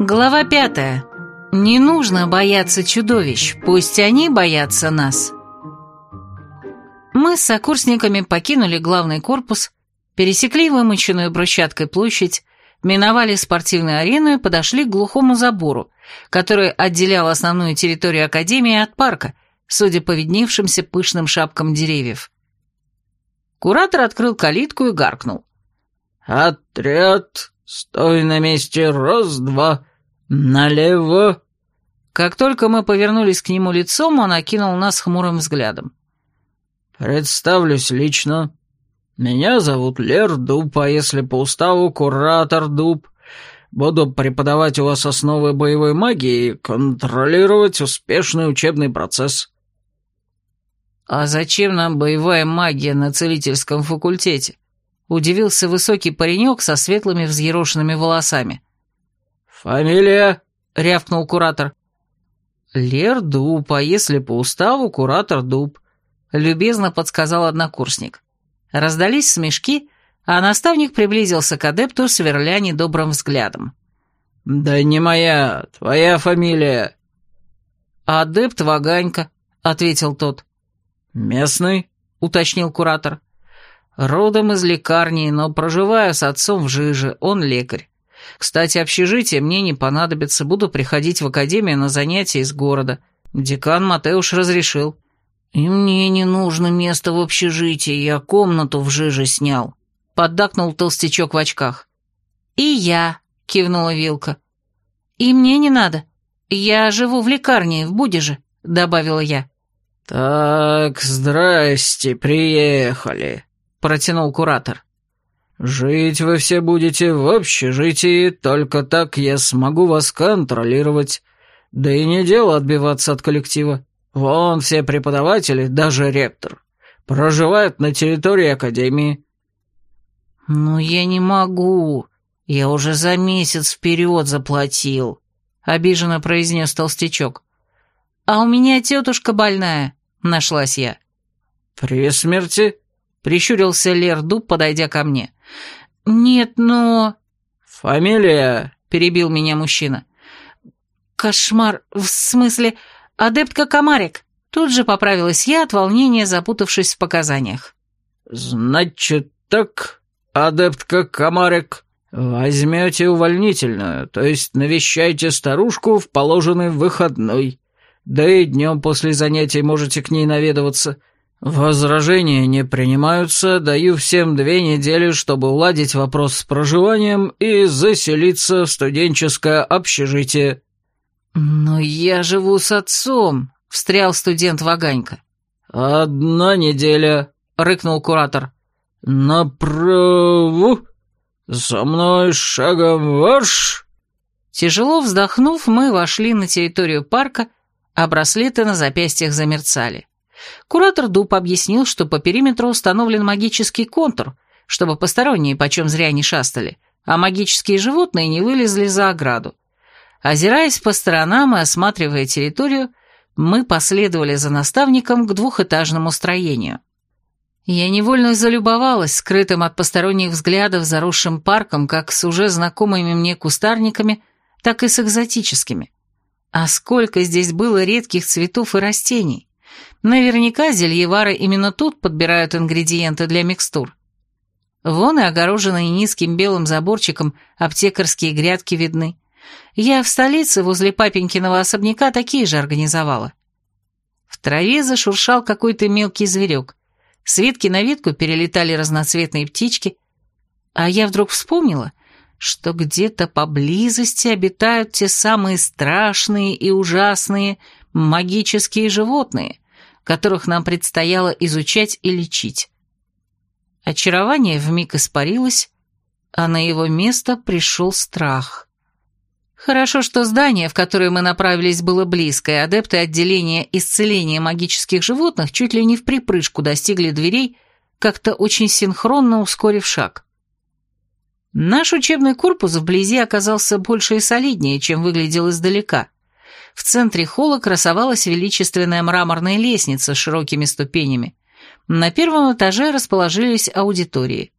Глава пятая. Не нужно бояться чудовищ, пусть они боятся нас. Мы с сокурсниками покинули главный корпус, пересекли вымощенную брусчаткой площадь, миновали спортивную арену и подошли к глухому забору, который отделял основную территорию Академии от парка, судя по видневшимся пышным шапкам деревьев. Куратор открыл калитку и гаркнул. «Отряд, стой на месте, раз-два, налево!» Как только мы повернулись к нему лицом, он окинул нас хмурым взглядом. «Представлюсь лично. Меня зовут Лер Дуб, а если по уставу Куратор Дуб. Буду преподавать у вас основы боевой магии и контролировать успешный учебный процесс». «А зачем нам боевая магия на целительском факультете?» Удивился высокий паренек со светлыми взъерошенными волосами. «Фамилия?» — рявкнул куратор. «Лер Дуб, а если по уставу, куратор Дуб», — любезно подсказал однокурсник. Раздались смешки, а наставник приблизился к адепту, сверля недобрым взглядом. «Да не моя, твоя фамилия». «Адепт Ваганька», — ответил тот. «Местный?» — уточнил куратор. «Родом из лекарни, но проживаю с отцом в Жиже, он лекарь. Кстати, общежитие мне не понадобится, буду приходить в академию на занятия из города. Декан Матеуш разрешил». «И мне не нужно место в общежитии, я комнату в Жиже снял», — поддакнул толстячок в очках. «И я», — кивнула Вилка. «И мне не надо. Я живу в лекарне, в Будеже», — добавила я. «Так, здрасте, приехали», — протянул куратор. «Жить вы все будете в общежитии, только так я смогу вас контролировать. Да и не дело отбиваться от коллектива. Вон все преподаватели, даже ректор, проживают на территории академии». «Ну я не могу. Я уже за месяц вперед заплатил», — обиженно произнес толстячок. «А у меня тетушка больная», Нашлась я. «При смерти?» — прищурился Лер Дуб, подойдя ко мне. «Нет, но...» «Фамилия?» — перебил меня мужчина. «Кошмар, в смысле, адептка Комарик». Тут же поправилась я от волнения, запутавшись в показаниях. «Значит так, адептка Комарик, возьмете увольнительную, то есть навещайте старушку в положенный выходной. Да и днем после занятий можете к ней наведываться. Возражения не принимаются, даю всем две недели, чтобы уладить вопрос с проживанием и заселиться в студенческое общежитие». «Но я живу с отцом», — встрял студент Ваганька. «Одна неделя», — рыкнул куратор. «Направо! За мной шагом ваш!» Тяжело вздохнув, мы вошли на территорию парка, — а браслеты на запястьях замерцали. Куратор Дуб объяснил, что по периметру установлен магический контур, чтобы посторонние почем зря не шастали, а магические животные не вылезли за ограду. Озираясь по сторонам и осматривая территорию, мы последовали за наставником к двухэтажному строению. Я невольно залюбовалась скрытым от посторонних взглядов заросшим парком как с уже знакомыми мне кустарниками, так и с экзотическими. А сколько здесь было редких цветов и растений. Наверняка зельевары именно тут подбирают ингредиенты для микстур. Вон и огороженные низким белым заборчиком аптекарские грядки видны. Я в столице возле папенькиного особняка такие же организовала. В траве зашуршал какой-то мелкий зверек. С ветки на ветку перелетали разноцветные птички. А я вдруг вспомнила, что где-то поблизости обитают те самые страшные и ужасные магические животные, которых нам предстояло изучать и лечить. Очарование вмиг испарилось, а на его место пришел страх. Хорошо, что здание, в которое мы направились, было близко, и адепты отделения исцеления магических животных чуть ли не в припрыжку достигли дверей, как-то очень синхронно ускорив шаг. Наш учебный корпус вблизи оказался больше и солиднее, чем выглядел издалека. В центре холла красовалась величественная мраморная лестница с широкими ступенями. На первом этаже расположились аудитории.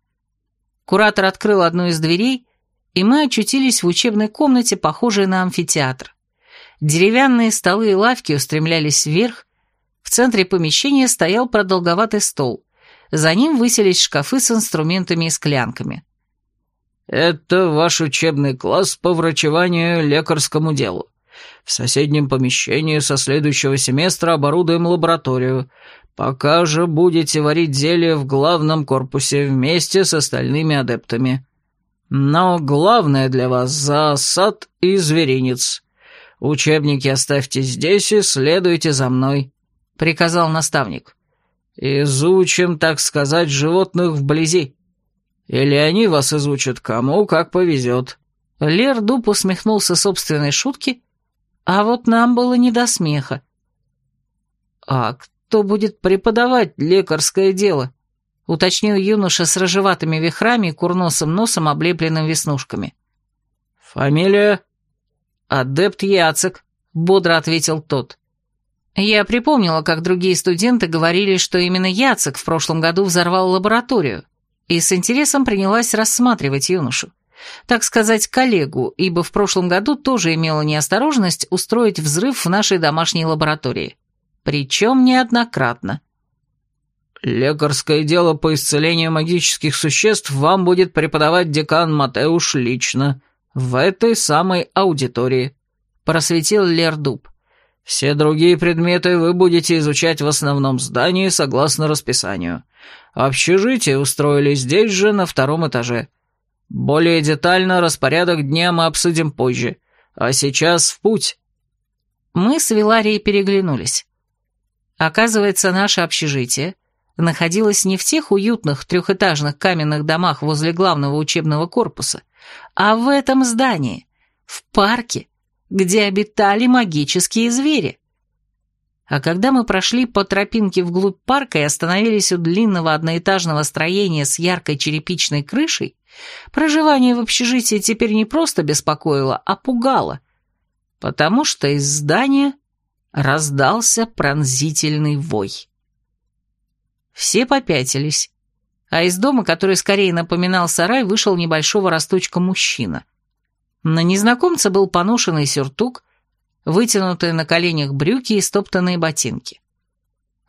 Куратор открыл одну из дверей, и мы очутились в учебной комнате, похожей на амфитеатр. Деревянные столы и лавки устремлялись вверх, в центре помещения стоял продолговатый стол, за ним высились шкафы с инструментами и склянками. «Это ваш учебный класс по врачеванию лекарскому делу. В соседнем помещении со следующего семестра оборудуем лабораторию. Пока же будете варить зелье в главном корпусе вместе с остальными адептами. Но главное для вас — засад и зверинец. Учебники оставьте здесь и следуйте за мной», — приказал наставник. «Изучим, так сказать, животных вблизи. Или они вас изучат кому, как повезет». Лер Дуб усмехнулся собственной шутки а вот нам было не до смеха. «А кто будет преподавать лекарское дело?» — уточнил юноша с рыжеватыми вихрами и курносым носом, облепленным веснушками. «Фамилия?» «Адепт Яцек», — бодро ответил тот. Я припомнила, как другие студенты говорили, что именно Яцек в прошлом году взорвал лабораторию, и с интересом принялась рассматривать юношу так сказать, коллегу, ибо в прошлом году тоже имела неосторожность устроить взрыв в нашей домашней лаборатории. Причем неоднократно. «Лекарское дело по исцелению магических существ вам будет преподавать декан Матеуш лично, в этой самой аудитории», — просветил Лердуб. «Все другие предметы вы будете изучать в основном здании согласно расписанию. Общежитие устроили здесь же, на втором этаже». Более детально распорядок дня мы обсудим позже. А сейчас в путь». Мы с Виларией переглянулись. Оказывается, наше общежитие находилось не в тех уютных трехэтажных каменных домах возле главного учебного корпуса, а в этом здании, в парке, где обитали магические звери. А когда мы прошли по тропинке вглубь парка и остановились у длинного одноэтажного строения с яркой черепичной крышей, Проживание в общежитии теперь не просто беспокоило, а пугало, потому что из здания раздался пронзительный вой. Все попятились, а из дома, который скорее напоминал сарай, вышел небольшого росточка мужчина. На незнакомца был поношенный сюртук, вытянутые на коленях брюки и стоптанные ботинки.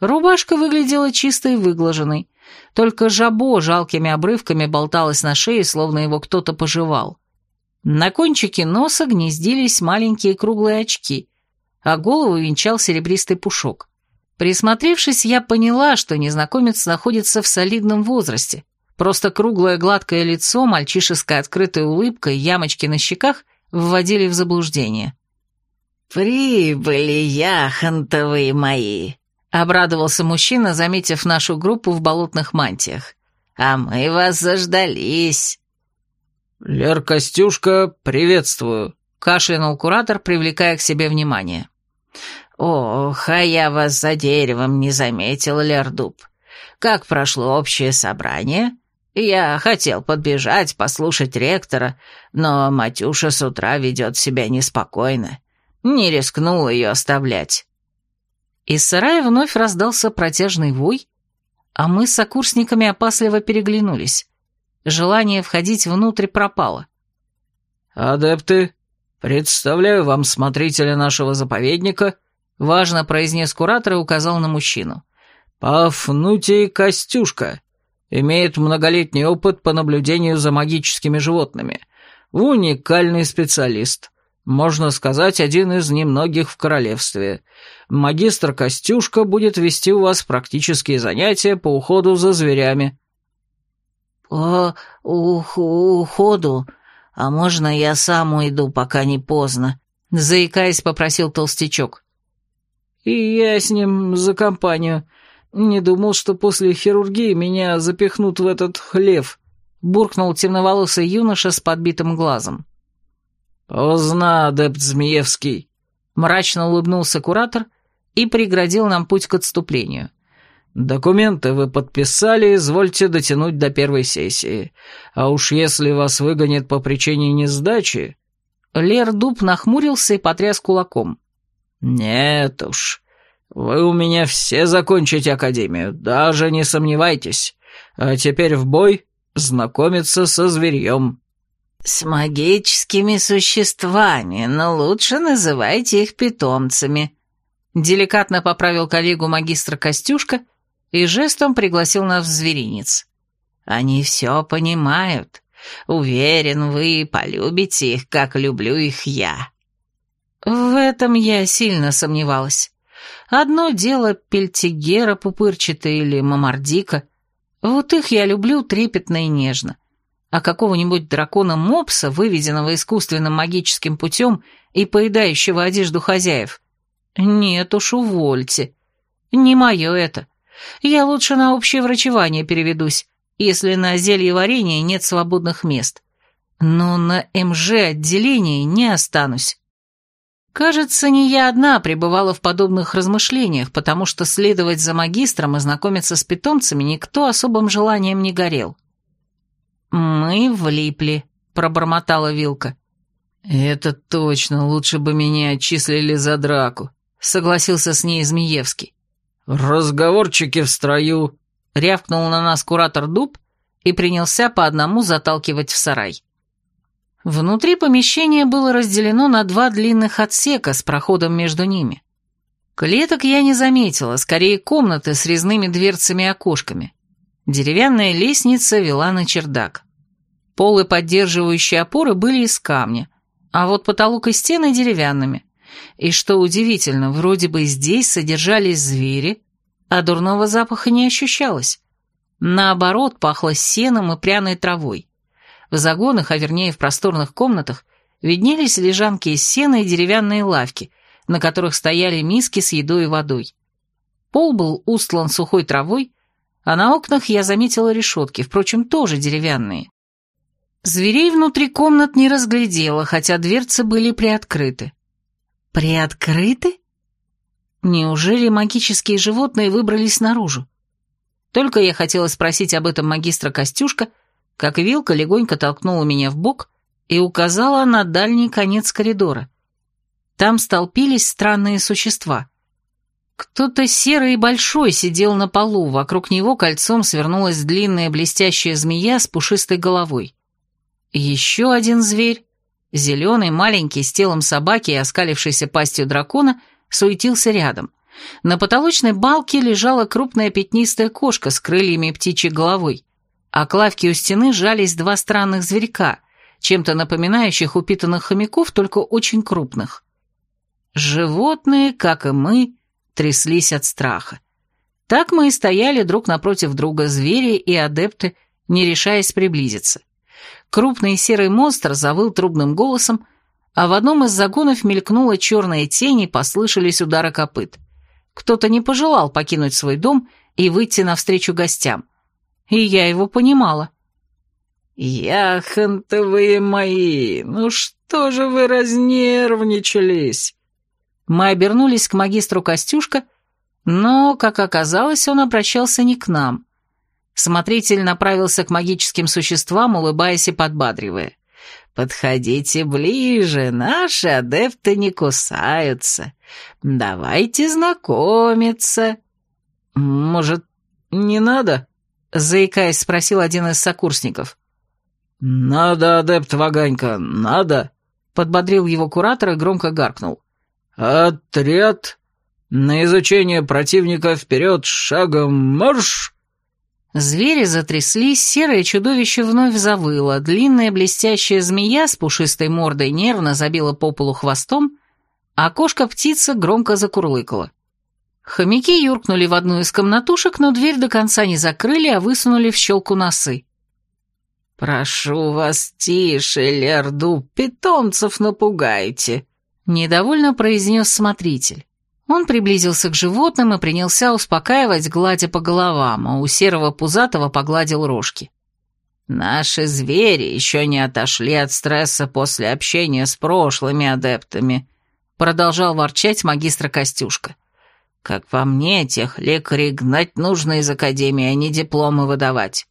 Рубашка выглядела чистой и выглаженной, только жабо жалкими обрывками болталось на шее, словно его кто-то пожевал. На кончике носа гнездились маленькие круглые очки, а голову венчал серебристый пушок. Присмотревшись, я поняла, что незнакомец находится в солидном возрасте. Просто круглое гладкое лицо, мальчишеская открытая улыбка и ямочки на щеках вводили в заблуждение. «Прибыли яхонтовые мои!» Обрадовался мужчина, заметив нашу группу в болотных мантиях. «А мы вас заждались!» «Лер Костюшка, приветствую!» — кашлянул куратор, привлекая к себе внимание. «Ох, а я вас за деревом не заметил, Лердуб. Как прошло общее собрание?» Я хотел подбежать, послушать ректора, но Матюша с утра ведет себя неспокойно. Не рискнул ее оставлять. Из сарая вновь раздался протяжный вой, а мы с сокурсниками опасливо переглянулись. Желание входить внутрь пропало. «Адепты, представляю вам смотрителя нашего заповедника», — важно произнес куратор и указал на мужчину. «Пафнутий Костюшка. Имеет многолетний опыт по наблюдению за магическими животными. Уникальный специалист. Можно сказать, один из немногих в королевстве. Магистр Костюшка будет вести у вас практические занятия по уходу за зверями». «По ух уходу? А можно я сам уйду, пока не поздно?» Заикаясь, попросил толстячок. «И я с ним за компанию. Не думал, что после хирургии меня запихнут в этот хлев», буркнул темноволосый юноша с подбитым глазом. «Поздно, адепт Змеевский», — мрачно улыбнулся куратор и преградил нам путь к отступлению. «Документы вы подписали, извольте дотянуть до первой сессии. А уж если вас выгонят по причине несдачи...» Лер Дуб нахмурился и потряс кулаком. «Нет уж, вы у меня все закончите академию, даже не сомневайтесь. А теперь в бой знакомиться со зверьем». «С магическими существами, но лучше называйте их питомцами», — деликатно поправил коллегу магистра Костюшка и жестом пригласил нас в зверинец. «Они все понимают. Уверен, вы полюбите их, как люблю их я». В этом я сильно сомневалась. Одно дело пельтигера пупырчатая или мамардика. Вот их я люблю трепетно и нежно а какого-нибудь дракона-мопса, выведенного искусственным магическим путем и поедающего одежду хозяев. Нет уж, увольте. Не мое это. Я лучше на общее врачевание переведусь, если на зелье варенье нет свободных мест. Но на МЖ-отделении не останусь. Кажется, не я одна пребывала в подобных размышлениях, потому что следовать за магистром и знакомиться с питомцами никто особым желанием не горел. «Мы влипли», — пробормотала Вилка. «Это точно, лучше бы меня отчислили за драку», — согласился с ней Змеевский. «Разговорчики в строю», — рявкнул на нас куратор Дуб и принялся по одному заталкивать в сарай. Внутри помещения было разделено на два длинных отсека с проходом между ними. Клеток я не заметила, скорее комнаты с резными дверцами и окошками. Деревянная лестница вела на чердак. Полы поддерживающие опоры были из камня, а вот потолок и стены деревянными. И что удивительно, вроде бы здесь содержались звери, а дурного запаха не ощущалось. Наоборот, пахло сеном и пряной травой. В загонах, а вернее в просторных комнатах, виднелись лежанки из сена и деревянные лавки, на которых стояли миски с едой и водой. Пол был устлан сухой травой, а на окнах я заметила решетки, впрочем, тоже деревянные. Зверей внутри комнат не разглядела, хотя дверцы были приоткрыты. Приоткрыты? Неужели магические животные выбрались наружу? Только я хотела спросить об этом магистра Костюшка, как вилка легонько толкнула меня в бок и указала на дальний конец коридора. Там столпились странные существа. Кто-то серый и большой сидел на полу, вокруг него кольцом свернулась длинная блестящая змея с пушистой головой. Еще один зверь, зеленый, маленький, с телом собаки и оскалившейся пастью дракона, суетился рядом. На потолочной балке лежала крупная пятнистая кошка с крыльями птичьей головой, а к лавке у стены жались два странных зверька, чем-то напоминающих упитанных хомяков, только очень крупных. Животные, как и мы, тряслись от страха. Так мы и стояли друг напротив друга, звери и адепты, не решаясь приблизиться. Крупный серый монстр завыл трубным голосом, а в одном из загонов мелькнула черная тень и послышались удары копыт. Кто-то не пожелал покинуть свой дом и выйти навстречу гостям. И я его понимала. «Яхонтовые мои, ну что же вы разнервничались?» Мы обернулись к магистру Костюшка, но, как оказалось, он обращался не к нам. Смотритель направился к магическим существам, улыбаясь и подбадривая. «Подходите ближе, наши адепты не кусаются. Давайте знакомиться». «Может, не надо?» — заикаясь, спросил один из сокурсников. «Надо, адепт Ваганька, надо!» — подбодрил его куратор и громко гаркнул. «Отряд! На изучение противника вперед шагом марш!» Звери затряслись, серое чудовище вновь завыло, длинная блестящая змея с пушистой мордой нервно забила по полу хвостом, а кошка-птица громко закурлыкала. Хомяки юркнули в одну из комнатушек, но дверь до конца не закрыли, а высунули в щелку носы. «Прошу вас, тише, Лерду, питомцев напугайте», Недовольно произнес смотритель. Он приблизился к животным и принялся успокаивать, гладя по головам, а у серого пузатого погладил рожки. «Наши звери еще не отошли от стресса после общения с прошлыми адептами», продолжал ворчать магистр Костюшка. «Как по мне, тех лекарей гнать нужно из академии, а не дипломы выдавать.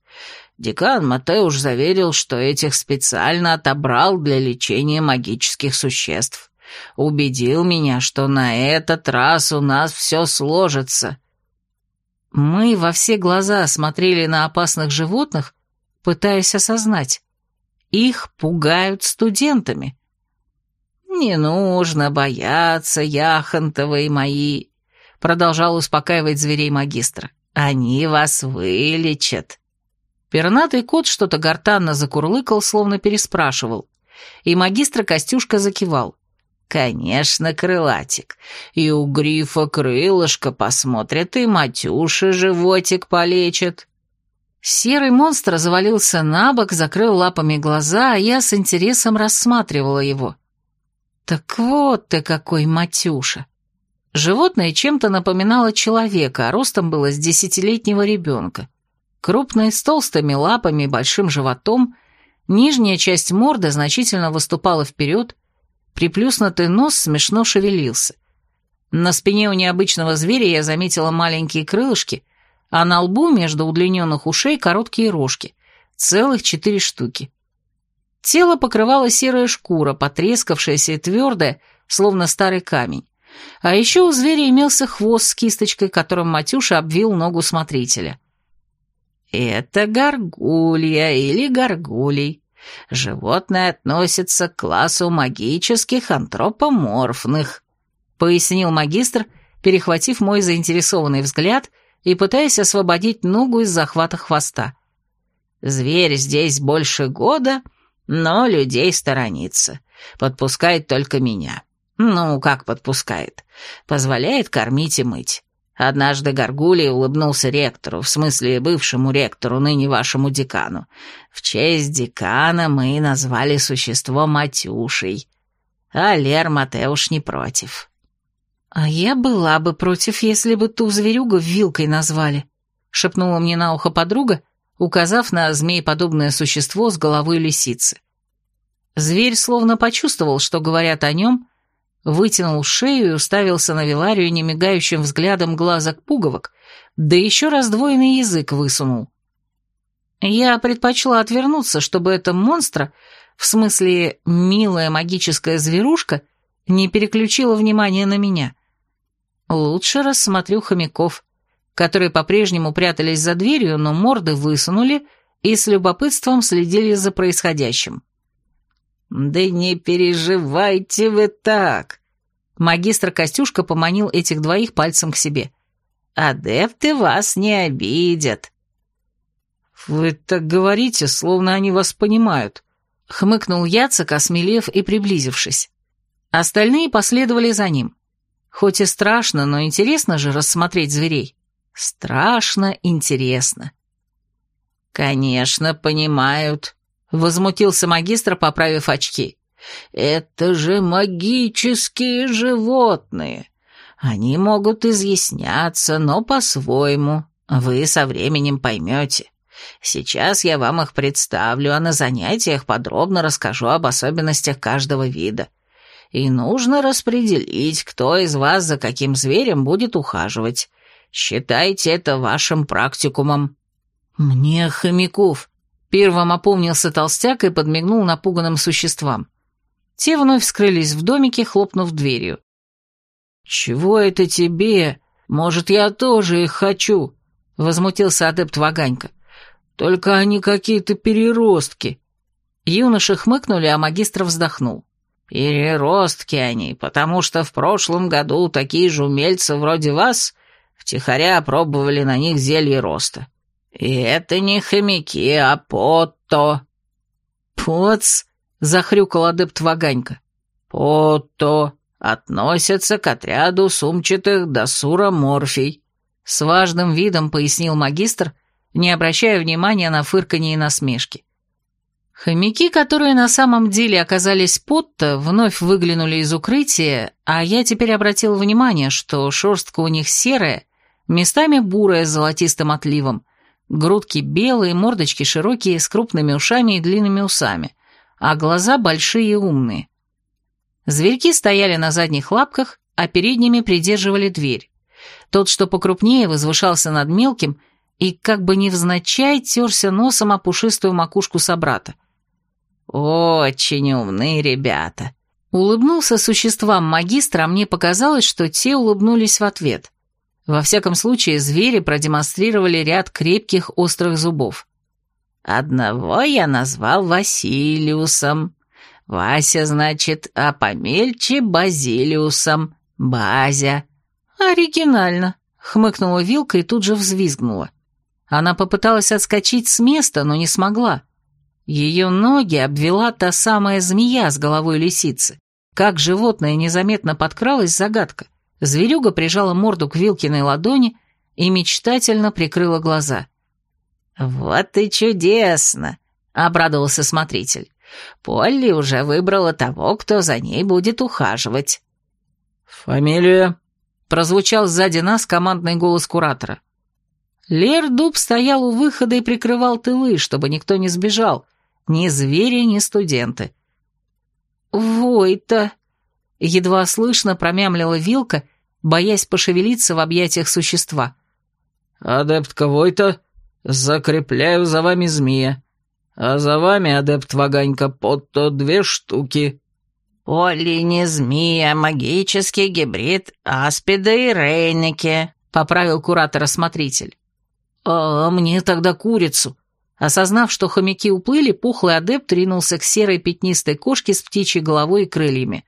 Декан Матеуш заверил, что этих специально отобрал для лечения магических существ убедил меня, что на этот раз у нас все сложится. Мы во все глаза смотрели на опасных животных, пытаясь осознать, их пугают студентами. «Не нужно бояться, Яхонтовы мои», — продолжал успокаивать зверей магистр. «Они вас вылечат». Пернатый кот что-то гортанно закурлыкал, словно переспрашивал, и магистр Костюшка закивал. «Конечно, крылатик. И у грифа крылышко посмотрят, и Матюша животик полечит». Серый монстр завалился на бок, закрыл лапами глаза, а я с интересом рассматривала его. Так вот ты какой Матюша. Животное чем-то напоминало человека, а ростом было с десятилетнего ребенка. Крупный, с толстыми лапами и большим животом, нижняя часть морды значительно выступала вперед, приплюснутый нос смешно шевелился. На спине у необычного зверя я заметила маленькие крылышки, а на лбу между удлиненных ушей короткие рожки, целых четыре штуки. Тело покрывала серая шкура, потрескавшаяся и твердая, словно старый камень. А еще у зверя имелся хвост с кисточкой, которым Матюша обвил ногу смотрителя. «Это горгулья или горгулей. Животное относится к классу магических антропоморфных», пояснил магистр, перехватив мой заинтересованный взгляд и пытаясь освободить ногу из захвата хвоста. «Зверь здесь больше года, но людей сторонится. Подпускает только меня. Ну, как подпускает? Позволяет кормить и мыть. Однажды Гаргулий улыбнулся ректору, в смысле бывшему ректору, ныне вашему декану. В честь декана мы назвали существо Матюшей. А Лер Матеуш не против. «А я была бы против, если бы ту зверюгу вилкой назвали», — шепнула мне на ухо подруга, указав на змееподобное существо с головой лисицы. Зверь словно почувствовал, что говорят о нем, вытянул шею и уставился на Виларию немигающим взглядом глазок пуговок, да еще раздвоенный язык высунул. Я предпочла отвернуться, чтобы это монстра, в смысле милая магическая зверушка, не переключила внимание на меня. Лучше рассмотрю хомяков которые по-прежнему прятались за дверью, но морды высунули и с любопытством следили за происходящим. «Да не переживайте вы так!» Магистр Костюшка поманил этих двоих пальцем к себе. «Адепты вас не обидят». «Вы так говорите, словно они вас понимают», — хмыкнул Яцек, осмелев и приблизившись. Остальные последовали за ним. Хоть и страшно, но интересно же рассмотреть зверей. Страшно интересно. «Конечно, понимают», — возмутился магистр, поправив очки. «Это же магические животные. Они могут изъясняться, но по-своему. Вы со временем поймете. Сейчас я вам их представлю, а на занятиях подробно расскажу об особенностях каждого вида. И нужно распределить, кто из вас за каким зверем будет ухаживать. Считайте это вашим практикумом». «Мне хомяков», — первым опомнился толстяк и подмигнул напуганным существам. Те вновь скрылись в домике, хлопнув дверью. «Чего это тебе? Может, я тоже их хочу?» — возмутился адепт Ваганька. «Только они какие-то переростки». Юноши хмыкнули, а магистр вздохнул. «Переростки они, потому что в прошлом году такие же умельцы вроде вас Втихаря пробовали на них зелье роста. И это не хомяки, а потто. Поц, захрюкал адепт Ваганька. Потто относятся к отряду сумчатых досуроморфий. С важным видом пояснил магистр, не обращая внимания на фырканье и насмешки. Хомяки, которые на самом деле оказались потто, вновь выглянули из укрытия, а я теперь обратил внимание, что шерстка у них серая, местами бурая с золотистым отливом, грудки белые, мордочки широкие, с крупными ушами и длинными усами, а глаза большие и умные. Зверьки стояли на задних лапках, а передними придерживали дверь. Тот, что покрупнее, возвышался над мелким и, как бы невзначай, терся носом о пушистую макушку собрата. «Очень умные ребята!» Улыбнулся существам магистра, а мне показалось, что те улыбнулись в ответ. Во всяком случае, звери продемонстрировали ряд крепких острых зубов. Одного я назвал Василиусом. Вася, значит, а помельче Базилиусом. Базя. Оригинально, хмыкнула Вилка и тут же взвизгнула. Она попыталась отскочить с места, но не смогла. Ее ноги обвела та самая змея с головой лисицы. Как животное незаметно подкралась загадка. Зверюга прижала морду к Вилкиной ладони и мечтательно прикрыла глаза. «Вот и чудесно!» — обрадовался смотритель. «Полли уже выбрала того, кто за ней будет ухаживать». «Фамилия?» — прозвучал сзади нас командный голос куратора. Лер Дуб стоял у выхода и прикрывал тылы, чтобы никто не сбежал, ни звери, ни студенты. «Вой-то!» — едва слышно промямлила вилка, боясь пошевелиться в объятиях существа. «Адепт кого-то? Закрепляю за вами змея. А за вами, адепт Ваганька, под то две штуки». «Поли не змея, магический гибрид аспида и рейники», — поправил куратор-осмотритель. «А мне тогда курицу». Осознав, что хомяки уплыли, пухлый адепт ринулся к серой пятнистой кошке с птичьей головой и крыльями.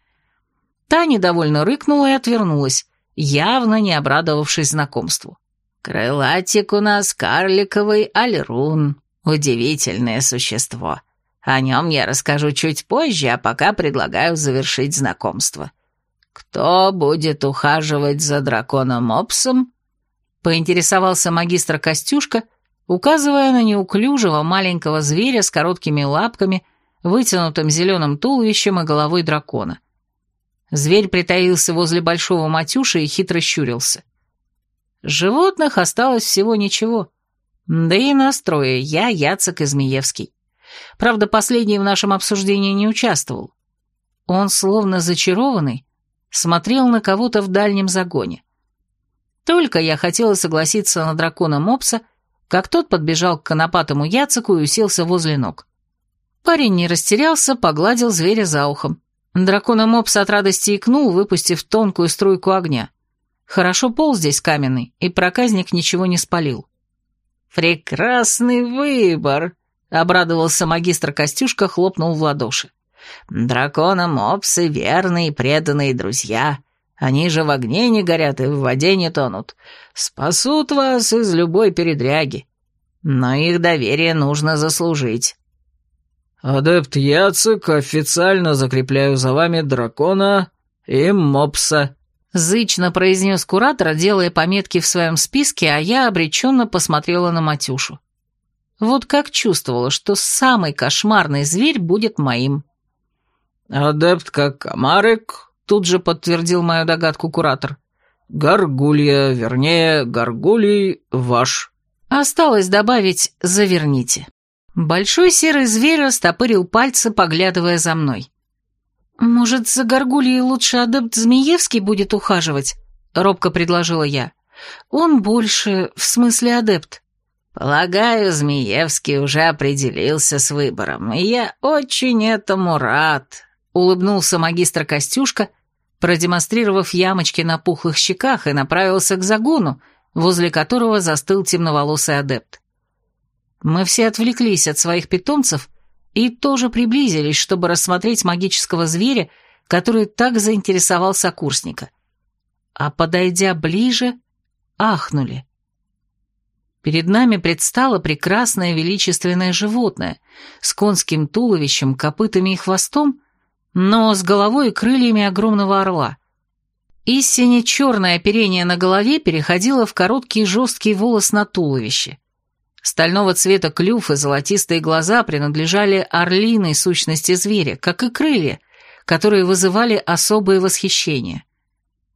Та недовольно рыкнула и отвернулась, явно не обрадовавшись знакомству. «Крылатик у нас карликовый альрун, удивительное существо. О нем я расскажу чуть позже, а пока предлагаю завершить знакомство. Кто будет ухаживать за драконом Опсом, Поинтересовался магистр Костюшка, указывая на неуклюжего маленького зверя с короткими лапками, вытянутым зеленым туловищем и головой дракона. Зверь притаился возле большого матюша и хитро щурился. Животных осталось всего ничего. Да и настроя я, Яцек и Змеевский. Правда, последний в нашем обсуждении не участвовал. Он, словно зачарованный, смотрел на кого-то в дальнем загоне. Только я хотела согласиться на дракона Мопса, как тот подбежал к конопатому Яцику и уселся возле ног. Парень не растерялся, погладил зверя за ухом. Дракона Мопс от радости икнул, выпустив тонкую струйку огня. Хорошо пол здесь каменный, и проказник ничего не спалил. «Прекрасный выбор!» — обрадовался магистр Костюшка, хлопнул в ладоши. «Дракона Мопсы — верные и преданные друзья. Они же в огне не горят и в воде не тонут. Спасут вас из любой передряги. Но их доверие нужно заслужить». «Адепт Яцек, официально закрепляю за вами дракона и мопса», — зычно произнес куратор, делая пометки в своем списке, а я обреченно посмотрела на Матюшу. Вот как чувствовала, что самый кошмарный зверь будет моим. «Адепт как комарик, Тут же подтвердил мою догадку куратор. «Горгулья, вернее, горгулий ваш». Осталось добавить «заверните». Большой серый зверь растопырил пальцы, поглядывая за мной. «Может, за горгульей лучше адепт Змеевский будет ухаживать?» — робко предложила я. «Он больше, в смысле адепт». «Полагаю, Змеевский уже определился с выбором, и я очень этому рад», Улыбнулся магистр Костюшка, продемонстрировав ямочки на пухлых щеках, и направился к загону, возле которого застыл темноволосый адепт. Мы все отвлеклись от своих питомцев и тоже приблизились, чтобы рассмотреть магического зверя, который так заинтересовал сокурсника. А подойдя ближе, ахнули. Перед нами предстало прекрасное величественное животное с конским туловищем, копытами и хвостом, но с головой и крыльями огромного орла. Истине черное оперение на голове переходило в короткий жесткий волос на туловище. Стального цвета клюв и золотистые глаза принадлежали орлиной сущности зверя, как и крылья, которые вызывали особое восхищение.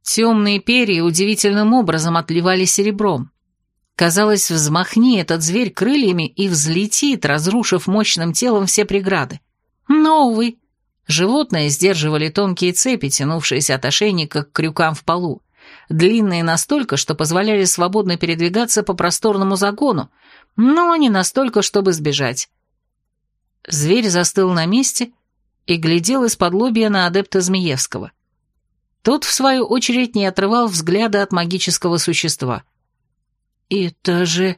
Темные перья удивительным образом отливали серебром. Казалось, взмахни этот зверь крыльями и взлетит, разрушив мощным телом все преграды. Но, увы, Животные сдерживали тонкие цепи, тянувшиеся от ошейника к крюкам в полу, длинные настолько, что позволяли свободно передвигаться по просторному загону, но не настолько, чтобы сбежать. Зверь застыл на месте и глядел из-под лобья на адепта Змеевского. Тот, в свою очередь, не отрывал взгляда от магического существа. «Это же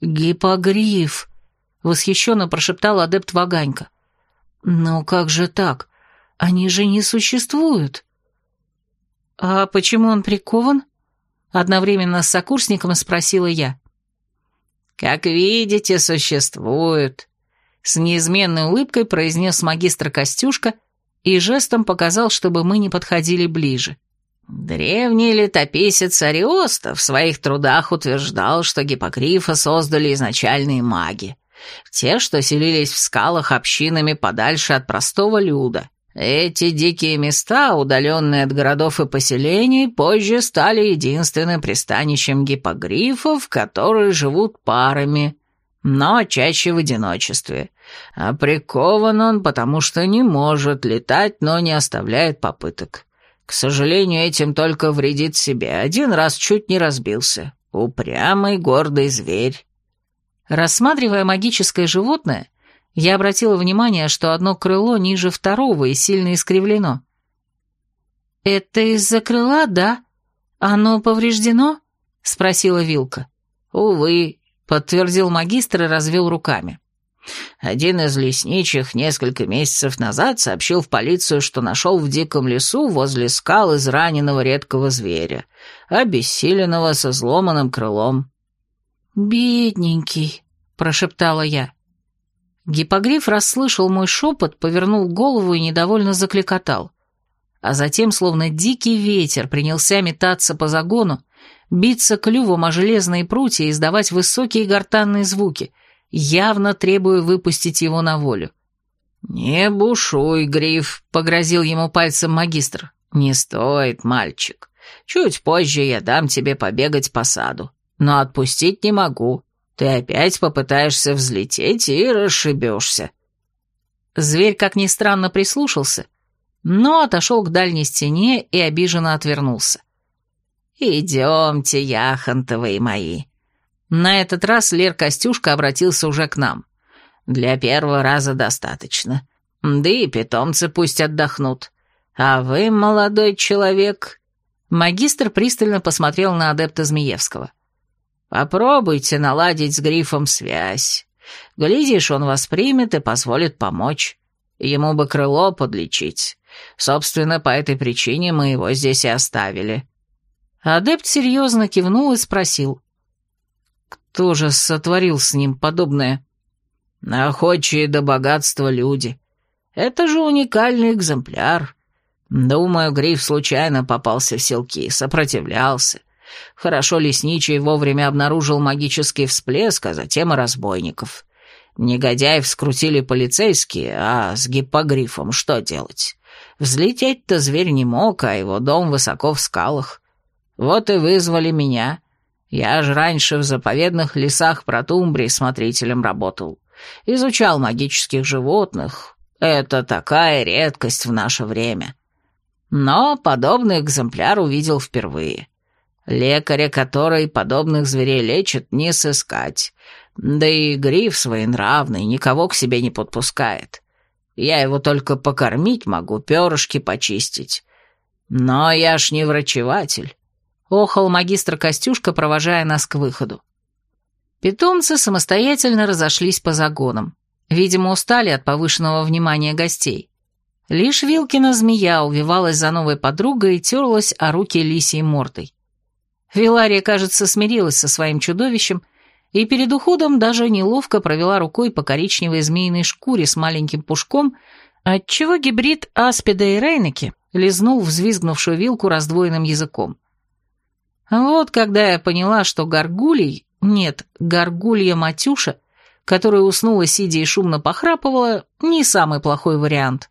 гипогриф!» — восхищенно прошептал адепт Ваганька. «Но как же так? Они же не существуют». «А почему он прикован?» Одновременно с сокурсником спросила я. «Как видите, существуют», — с неизменной улыбкой произнес магистр Костюшка и жестом показал, чтобы мы не подходили ближе. Древний летописец Ариоста в своих трудах утверждал, что гипогрифа создали изначальные маги. Те, что селились в скалах общинами подальше от простого люда. Эти дикие места, удаленные от городов и поселений, позже стали единственным пристанищем гипогрифов, которые живут парами, но чаще в одиночестве. А прикован он, потому что не может летать, но не оставляет попыток. К сожалению, этим только вредит себе. Один раз чуть не разбился. Упрямый, гордый зверь. Рассматривая магическое животное, я обратила внимание, что одно крыло ниже второго и сильно искривлено. «Это из-за крыла, да? Оно повреждено?» — спросила Вилка. «Увы», — подтвердил магистр и развел руками. Один из лесничих несколько месяцев назад сообщил в полицию, что нашел в диком лесу возле скал израненного редкого зверя, обессиленного со сломанным крылом. «Бедненький», — прошептала я. Гипогриф расслышал мой шепот, повернул голову и недовольно закликотал. А затем, словно дикий ветер, принялся метаться по загону, биться клювом о железные прутья и издавать высокие гортанные звуки — явно требуя выпустить его на волю. «Не бушуй, Гриф», — погрозил ему пальцем магистр. «Не стоит, мальчик. Чуть позже я дам тебе побегать по саду, но отпустить не могу. Ты опять попытаешься взлететь и расшибешься». Зверь, как ни странно, прислушался, но отошел к дальней стене и обиженно отвернулся. «Идемте, яхонтовые мои», на этот раз Лер Костюшка обратился уже к нам. «Для первого раза достаточно. Да и питомцы пусть отдохнут. А вы, молодой человек...» Магистр пристально посмотрел на адепта Змеевского. «Попробуйте наладить с Грифом связь. Глядишь, он вас примет и позволит помочь. Ему бы крыло подлечить. Собственно, по этой причине мы его здесь и оставили». Адепт серьезно кивнул и спросил. Кто же сотворил с ним подобное? Охочие до богатства люди. Это же уникальный экземпляр. Думаю, Гриф случайно попался в селки, сопротивлялся. Хорошо лесничий вовремя обнаружил магический всплеск, а затем и разбойников. Негодяев скрутили полицейские, а с гиппогрифом что делать? Взлететь-то зверь не мог, а его дом высоко в скалах. Вот и вызвали меня. Я же раньше в заповедных лесах Протумбрии смотрителем работал. Изучал магических животных. Это такая редкость в наше время. Но подобный экземпляр увидел впервые. Лекаря, который подобных зверей лечит, не сыскать. Да и гриф своенравный, никого к себе не подпускает. Я его только покормить могу, перышки почистить. Но я ж не врачеватель. Охал магистр Костюшка, провожая нас к выходу. Питомцы самостоятельно разошлись по загонам. Видимо, устали от повышенного внимания гостей. Лишь Вилкина змея увивалась за новой подругой и терлась о руки лисьей мордой. Вилария, кажется, смирилась со своим чудовищем и перед уходом даже неловко провела рукой по коричневой змеиной шкуре с маленьким пушком, отчего гибрид аспида и рейнеки лизнул взвизгнувшую вилку раздвоенным языком. Вот когда я поняла, что горгулей, нет, горгулья Матюша, которая уснула сидя и шумно похрапывала, не самый плохой вариант.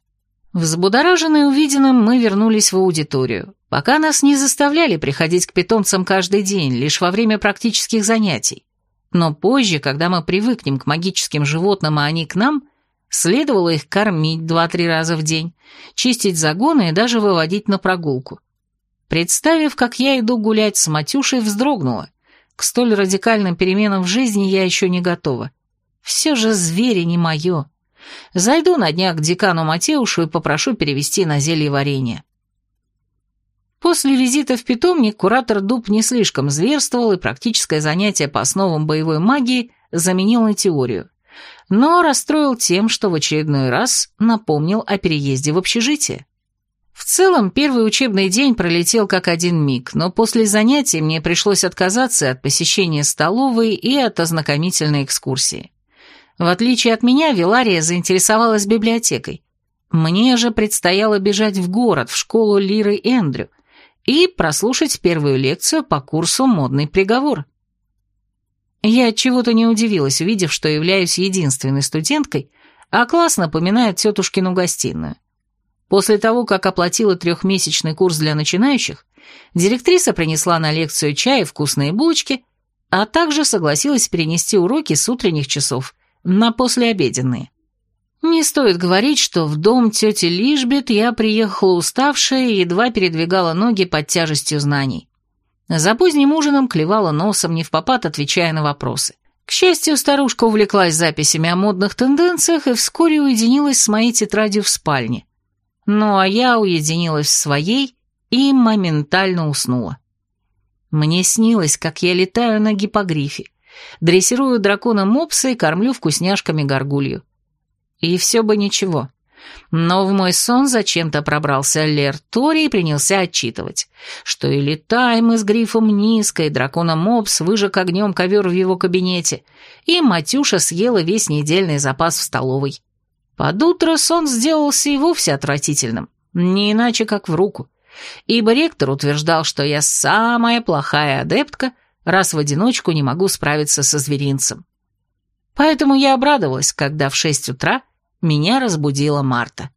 Взбудораженные увиденным, мы вернулись в аудиторию. Пока нас не заставляли приходить к питомцам каждый день, лишь во время практических занятий. Но позже, когда мы привыкнем к магическим животным, а они к нам, следовало их кормить два-три раза в день, чистить загоны и даже выводить на прогулку. Представив, как я иду гулять с Матюшей, вздрогнула. К столь радикальным переменам в жизни я еще не готова. Все же звери не мое. Зайду на днях к декану Матеушу и попрошу перевести на зелье варенье. После визита в питомник куратор Дуб не слишком зверствовал, и практическое занятие по основам боевой магии заменил на теорию. но расстроил тем, что в очередной раз напомнил о переезде в общежитие. В целом, первый учебный день пролетел как один миг, но после занятий мне пришлось отказаться от посещения столовой и от ознакомительной экскурсии. В отличие от меня, Вилария заинтересовалась библиотекой. Мне же предстояло бежать в город, в школу Лиры Эндрю, и прослушать первую лекцию по курсу «Модный приговор». Я чего-то не удивилась, увидев, что являюсь единственной студенткой, а класс напоминает тетушкину гостиную. После того, как оплатила трехмесячный курс для начинающих, директриса принесла на лекцию чай и вкусные булочки, а также согласилась перенести уроки с утренних часов на послеобеденные. Не стоит говорить, что в дом тети Лишбет я приехала уставшая и едва передвигала ноги под тяжестью знаний. За поздним ужином клевала носом, не в попад, отвечая на вопросы. К счастью, старушка увлеклась записями о модных тенденциях и вскоре уединилась с моей тетрадью в спальне. Ну а я уединилась в своей и моментально уснула. Мне снилось, как я летаю на гипогрифе, дрессирую дракона мопса и кормлю вкусняшками горгулью. И все бы ничего. Но в мой сон зачем-то пробрался Лер Тори и принялся отчитывать, что и летаем мы с грифом низко, и дракона Мопс выжег огнем ковер в его кабинете, и Матюша съела весь недельный запас в столовой. Под утро сон сделался и вовсе отвратительным, не иначе как в руку, ибо ректор утверждал, что я самая плохая адептка, раз в одиночку не могу справиться со зверинцем. Поэтому я обрадовалась, когда в шесть утра меня разбудила Марта.